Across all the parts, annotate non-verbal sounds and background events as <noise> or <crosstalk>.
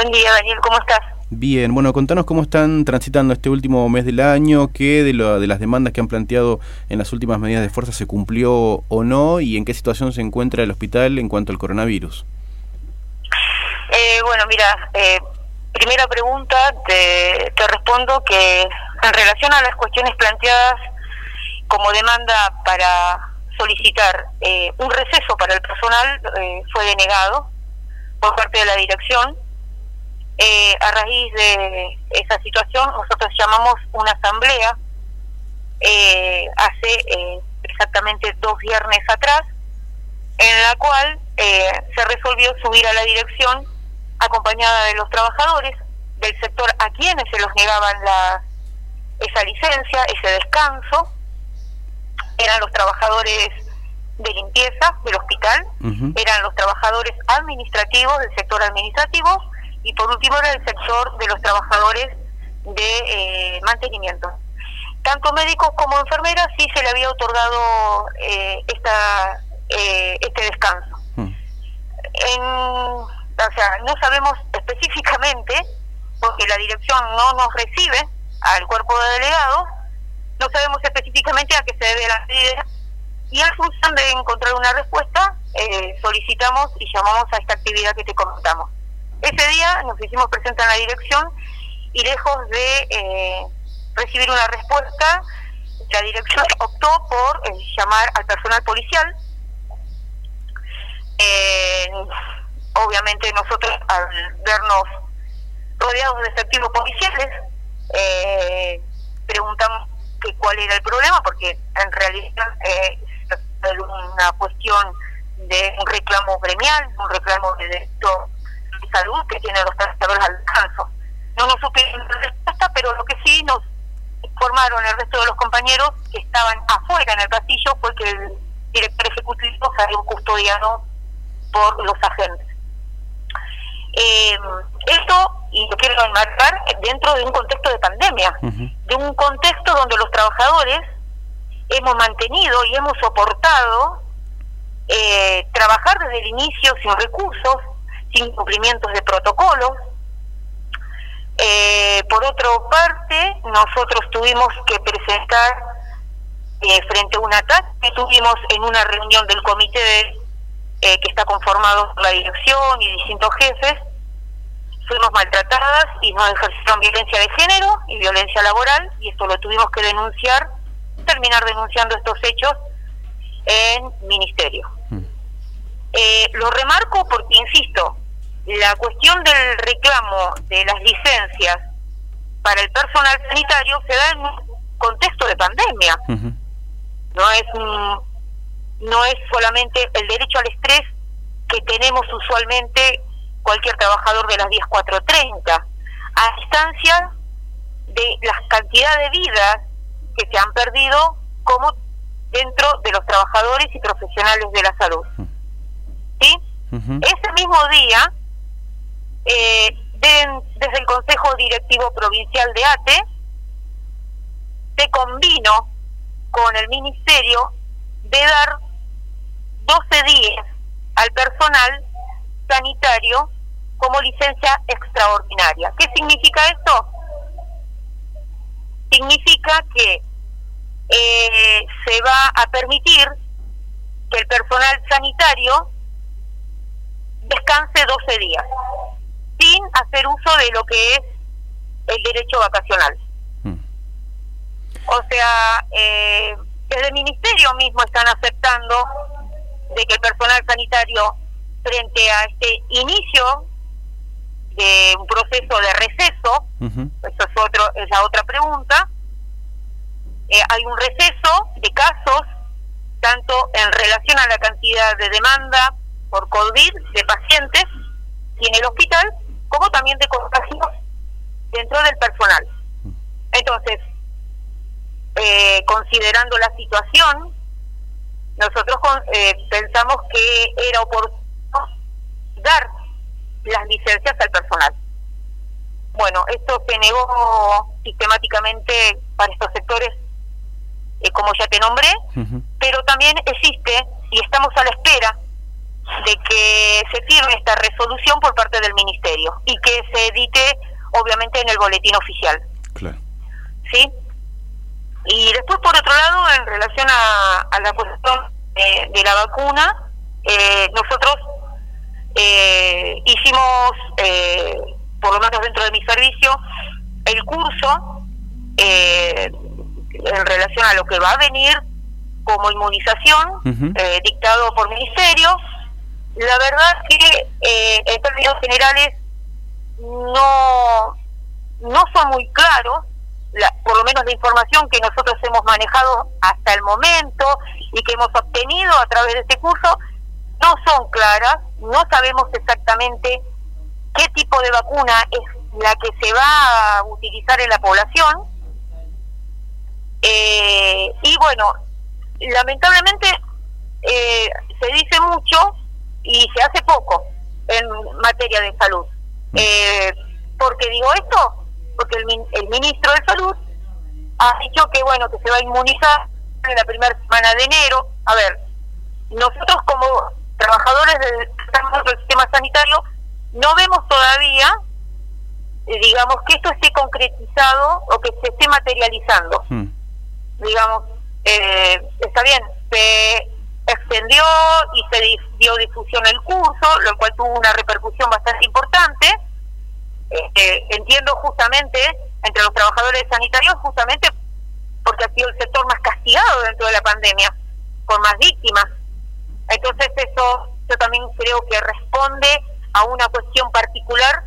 Buen día, Daniel, ¿cómo estás? Bien, bueno, contanos cómo están transitando este último mes del año, qué de, lo, de las demandas que han planteado en las últimas medidas de fuerza se cumplió o no y en qué situación se encuentra el hospital en cuanto al coronavirus. Eh, bueno, mira, eh, primera pregunta, te, te respondo que en relación a las cuestiones planteadas como demanda para solicitar eh, un receso para el personal eh, fue denegado por parte de la dirección. Eh, a raíz de esa situación, nosotros llamamos una asamblea hace exactamente dos viernes atrás, en la cual se resolvió subir a la dirección acompañada de los trabajadores del sector a quienes se los negaban la, esa licencia, ese descanso, eran los trabajadores de limpieza del hospital, eran los trabajadores administrativos del sector administrativo y por último era el sector de los trabajadores de eh, mantenimiento. Tanto médicos como enfermeras sí se le había otorgado eh, esta eh, este descanso. Mm. En, o sea, no sabemos específicamente, porque la dirección no nos recibe al cuerpo de delegados, no sabemos específicamente a qué se debe la medida y en función de encontrar una respuesta eh, solicitamos y llamamos a esta actividad que te comentamos. Ese día nos hicimos presentes en la dirección y lejos de eh, recibir una respuesta, la dirección optó por eh, llamar al personal policial. obviamente nosotros al vernos rodeados de efectivos policiales, preguntamos que cuál era el problema, porque en realidad eh, es una cuestión de un reclamo gremial, un reclamo de derecho salud que tienen los trabajadores al descanso. No nos supieron respuesta, pero lo que sí nos informaron el resto de los compañeros que estaban afuera en el pasillo fue que el director ejecutivo salió custodiado por los agentes. Eh, esto, y lo quiero enmarcar, dentro de un contexto de pandemia, de un contexto donde los trabajadores hemos mantenido y hemos soportado eh, trabajar desde el inicio sin recursos, sin cumplimientos de protocolos. Eh, por otra parte, nosotros tuvimos que presentar eh, frente a un ataque que tuvimos en una reunión del comité que está conformado por la dirección y distintos jefes, fuimos maltratadas y nos ejercieron violencia de género y violencia laboral y esto lo tuvimos que denunciar, terminar denunciando estos hechos en ministerio. Mm. Eh, lo remarco porque, insisto, la cuestión del reclamo de las licencias para el personal sanitario se da en un contexto de pandemia. No es no es solamente el derecho al estrés que tenemos usualmente cualquier trabajador de las 10.430, a distancia de las cantidades de vidas que se han perdido como dentro de los trabajadores y profesionales de la salud. ¿Sí? Ese mismo día, eh, desde el Consejo Directivo Provincial de ATE, se convino con el Ministerio de dar 12 días al personal sanitario como licencia extraordinaria. ¿Qué significa esto? Significa que eh, se va a permitir que el personal sanitario descanse 12 días, sin hacer uso de lo que es el derecho vacacional. Hmm. O sea, eh, desde el ministerio mismo están aceptando de que el personal sanitario frente a este inicio de un proceso de receso, eso es, otro, es la otra pregunta, eh, hay un receso de casos, tanto en relación a la cantidad de demanda por COVID de pacientes y en el hospital, como también de contagios dentro del personal. Entonces, eh, considerando la situación, nosotros eh, pensamos que era oportuno dar las licencias al personal. Bueno, esto se negó sistemáticamente para estos sectores, eh, como ya te nombré, pero también existe, y estamos a la espera, de que se firme esta resolución por parte del Ministerio y que se edite, obviamente, en el boletín oficial. Claro. ¿Sí? Y después, por otro lado, en relación a, la cuestión de, la vacuna, eh, nosotros eh, hicimos, eh, por lo menos dentro de mi servicio, el curso en relación a lo que va a venir como inmunización, dictado por ministerio. La verdad que en términos generales no, no son muy claros por lo menos la información que nosotros hemos manejado hasta el momento y que hemos obtenido a través de este curso, no son claras, no sabemos exactamente qué tipo de vacuna es la que se va a utilizar en la población. Eh, y bueno, lamentablemente eh, se dice mucho y se hace poco en materia de salud. Mm. Eh, porque digo esto, porque el, el ministro de Salud ha dicho que bueno que se va a inmunizar en la primera semana de enero. A ver, nosotros como trabajadores del, del sistema sanitario no vemos todavía, eh, digamos, que esto esté concretizado o que se esté materializando. Hmm. Digamos, eh, está bien, se extendió y se dio difusión el curso, lo cual tuvo una repercusión bastante importante eh, entiendo justamente entre los trabajadores sanitarios justamente porque ha sido el sector más castigado dentro de la pandemia, con más víctimas. Entonces eso yo también creo que responde a una cuestión particular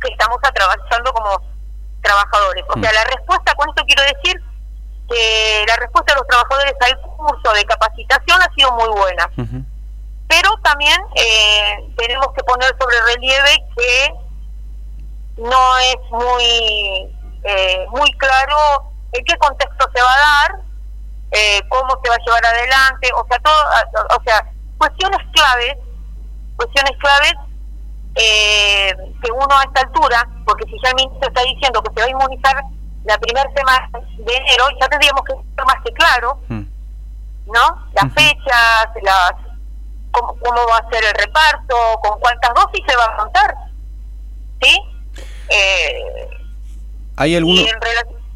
que estamos atravesando como trabajadores. O sea, mm. la respuesta, con esto quiero decir que la respuesta de los trabajadores al curso de capacitación ha sido muy buena. Pero también eh, tenemos que poner sobre relieve que no es muy eh, muy claro en qué contexto se va a dar, eh, cómo se va a llevar adelante, o sea, todo, o sea, cuestiones claves, cuestiones claves eh, que uno a esta altura, porque si ya el ministro está diciendo que se va a inmunizar la primera semana de enero, ya tendríamos que estar más que claro, mm. ¿no? Las fechas, las cómo, cómo va a ser el reparto, con cuántas dosis se va a contar, ¿sí? Eh, hay algunos...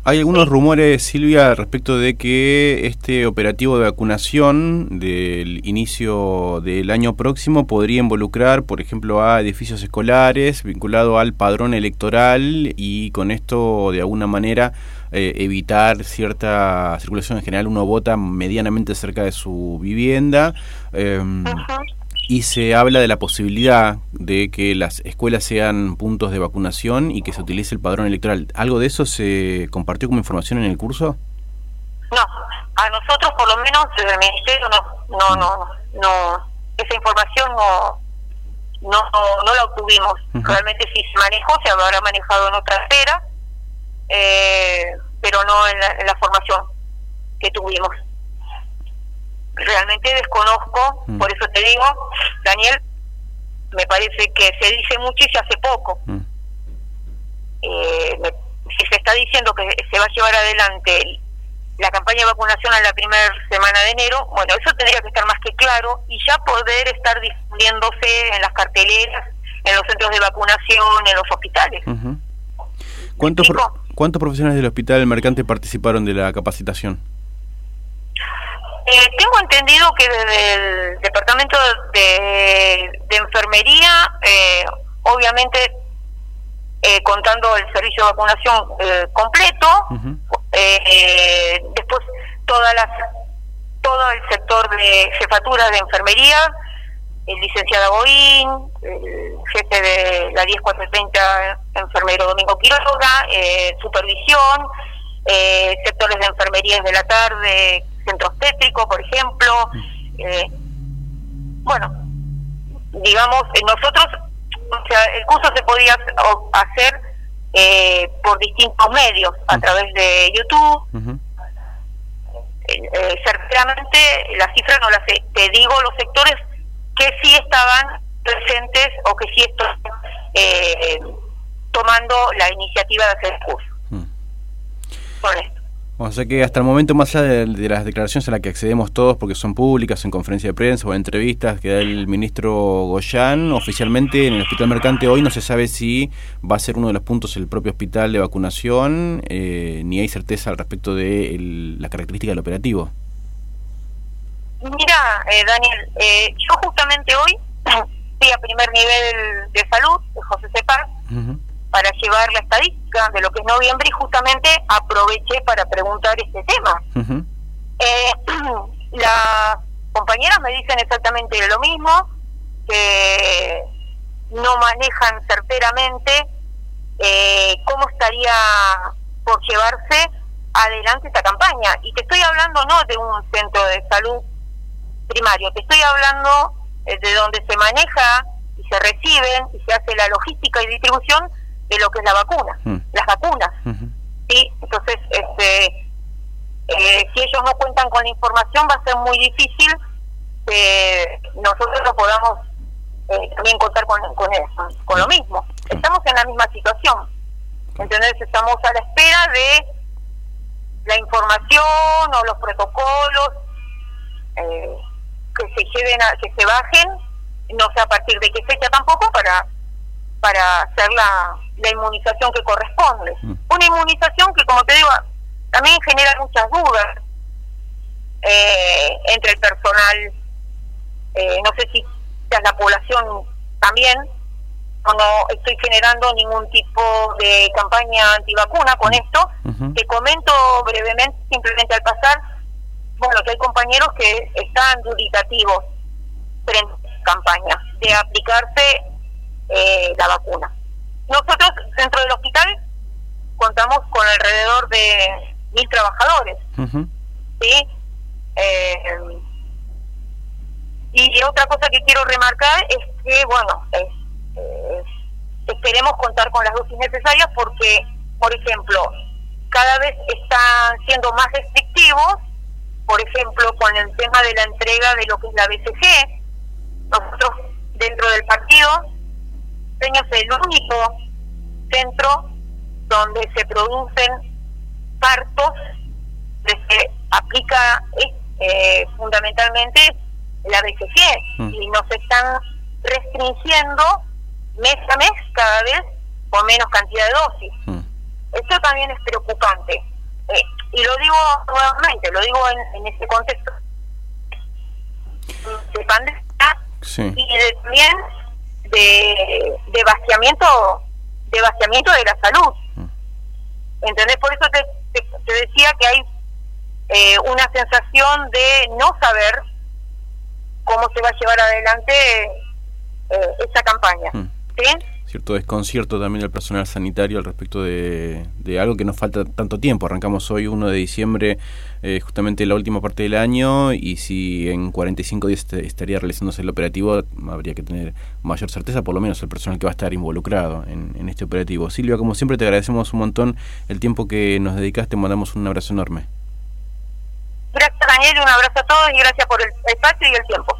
Hay algunos rumores, Silvia, respecto de que este operativo de vacunación del inicio del año próximo podría involucrar, por ejemplo, a edificios escolares vinculado al padrón electoral y con esto, de alguna manera, eh, evitar cierta circulación en general. Uno vota medianamente cerca de su vivienda. Eh, y se habla de la posibilidad de que las escuelas sean puntos de vacunación y que se utilice el padrón electoral. ¿Algo de eso se compartió como información en el curso? No, a nosotros por lo menos desde el ministerio no, no, no, no, esa información no, no, no, la obtuvimos. Realmente si se manejó, se habrá manejado en otra esfera, eh, pero no en la, en la formación que tuvimos realmente desconozco, mm. por eso te digo, Daniel, me parece que se dice mucho y se hace poco. Mm. Eh, si se está diciendo que se va a llevar adelante la campaña de vacunación en la primera semana de enero, bueno, eso tendría que estar más que claro y ya poder estar difundiéndose en las carteleras, en los centros de vacunación, en los hospitales. ¿Cuántos, ¿Cuántos profesionales del hospital mercante participaron de la capacitación? Eh, tengo entendido que desde el departamento de, enfermería, eh, obviamente eh, contando el servicio de vacunación completo, después todas las todo el sector de jefatura de enfermería, el licenciado Boín, el jefe de la 10430 enfermero Domingo Quiroga, supervisión, sectores de enfermería de la tarde, centro tétricos, por ejemplo. Eh, bueno, digamos, eh, nosotros, o sea, el curso se podía hacer eh, por distintos medios, a través de YouTube. certeramente, la cifra no la sé. Te digo los sectores que sí estaban presentes o que sí están tomando la iniciativa de hacer el curso. Esto. O sea que hasta el momento, más allá de, las declaraciones a las que accedemos todos, porque son públicas, en conferencia de prensa o en entrevistas que da el ministro Goyán, oficialmente en el Hospital Mercante hoy no se sabe si va a ser uno de los puntos el propio hospital de vacunación, eh, ni hay certeza al respecto de la característica del operativo. Mira, eh, Daniel, eh, yo justamente hoy fui a primer nivel de salud, de José Cepaz, para llevar la estadística de lo que es noviembre y justamente aproveché para preguntar este tema. eh, <clears throat> las compañeras me dicen exactamente lo mismo, que no manejan certeramente eh, cómo estaría por llevarse adelante esta campaña. Y te estoy hablando no de un centro de salud primario, te estoy hablando eh, de donde se maneja y se reciben y se hace la logística y distribución de lo que es la vacuna, mm. las vacunas. ¿sí? Entonces, este, eh, si ellos no cuentan con la información, va a ser muy difícil que nosotros no podamos eh, también contar con, con eso, con lo mismo. Estamos en la misma situación. Entonces, estamos a la espera de la información o los protocolos eh, que se lleven a, que se bajen, no sé a partir de qué fecha tampoco, para para hacer la, la inmunización que corresponde. Mm. Una inmunización que, como te digo, también genera muchas dudas eh, entre el personal, eh, no sé si es la población también, o no estoy generando ningún tipo de campaña antivacuna con esto. Te comento brevemente, simplemente al pasar, bueno, que hay compañeros que están duditativos frente a campaña de aplicarse eh, la vacuna. Nosotros, dentro del hospital, contamos con alrededor de mil trabajadores. ¿sí? Eh, y otra cosa que quiero remarcar es que, bueno, esperemos contar con las dosis necesarias porque, por ejemplo, cada vez están siendo más restrictivos, por ejemplo, con el tema de la entrega de lo que es la BCG. Nosotros, dentro del partido, es el único centro donde se producen partos, se aplica eh, fundamentalmente la BCG mm. y nos están restringiendo mes a mes cada vez con menos cantidad de dosis. Mm. Eso también es preocupante. Eh, y lo digo nuevamente, lo digo en, este contexto de pandemia y de, también de, de vaciamiento de vaciamiento de la salud. Mm. ¿Entendés? Por eso te, te, decía que hay eh, una sensación de no saber cómo se va a llevar adelante eh, esa campaña. Mm. ¿Sí? Cierto desconcierto también del personal sanitario al respecto de, algo que nos falta tanto tiempo. Arrancamos hoy 1 de diciembre, eh, justamente la última parte del año, y si en 45 días estaría realizándose el operativo, habría que tener mayor certeza, por lo menos el personal que va a estar involucrado en, en este operativo. Silvia, como siempre, te agradecemos un montón el tiempo que nos dedicaste, mandamos un abrazo enorme. Gracias Daniel, un abrazo a todos y gracias por el espacio y el tiempo.